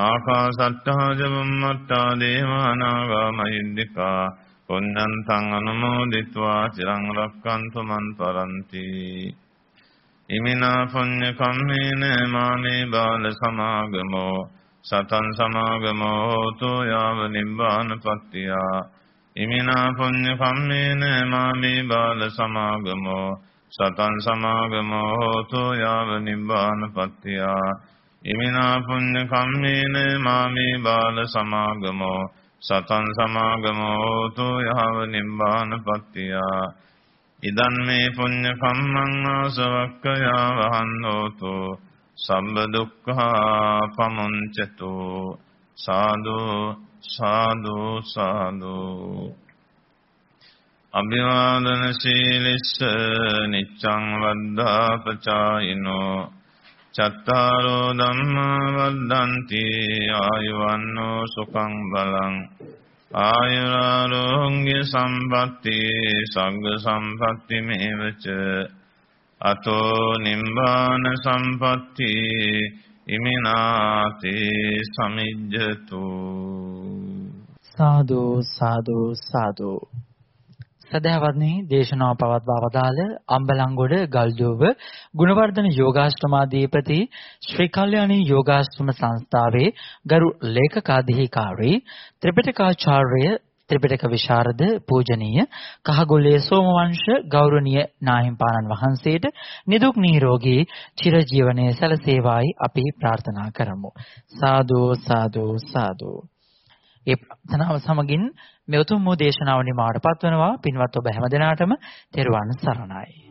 ආකාසට්ටා ජබම්මට්ටා දේවානාගා මහිද්దికා පුඤ්ඤන්තං අනුමෝදිත්වා චිරං රක්칸තු මන් පරන්ති ඉමිනා පුඤ්ඤ කම්මේන මාමේ බාල සමාගමෝ සතං සමාගමෝ හෝතු යාව නිබ්බානපත්තියා ඉමිනා පුඤ්ඤ කම්මේන මාමේ බාල සමාගමෝ සතං සමාගමෝ හෝතු යාව නිබ්බානපත්තියා ඉමිනා පුඤ්ඤ කම්මේන මාමේ බාල සමාගමෝ සතං සමාගමෝ තු යහව නිබ්බාන පත්තියා ඉදන් මේ පුඤ්ඤ කම්මං ආසවක්ඛයා වහන්නෝතු සම්බ දුක්ඛා පමුංචතු සාදු සාදු සාදු. අභිවාදන සීලිස්ස නිච්ඡං වද්දා පචායිනෝ චත්තාරෝ ධම්මා වද්දන්ති ආයුවන්නෝ සුඛං බලං ආයුරාරෝග්‍ය සම්පatti සංඝ සම්පatti මේවච අතෝ නිම්බාන සම්පatti ඉමිනාති සමිජ්ජතු. සාදු සාදු සාදු. සදහවත්නි දේශනාව පවත්වා වදාළ අම්බලන්ගොඩ ගල්දුව ගුණවර්ධන යෝගාශ්‍රමාධිපති ශ්‍රී කල්යාණී යෝගාශ්‍රම සංස්ථාවේ ගරු ලේකකාධිකාරී ත්‍රිපිටකාචාර්ය ත්‍රිපිටක විශාරද පූජනීය කහගොල්ලේ සෝමවංශ ගෞරවනීය නාහිම්පාණන් වහන්සේට නිදුක් නිරෝගී චිරජීවනයේ සැලසේවායි අපි ප්‍රාර්ථනා කරමු සාදු සාදු සාදු ඒ ප්‍රාර්ථනාව සමගින් මේ උතුම් වූ දේශනාව නිමාවටපත් වෙනවා. පින්වත් ඔබ හැමදෙනාටම තෙරුවන් සරණයි.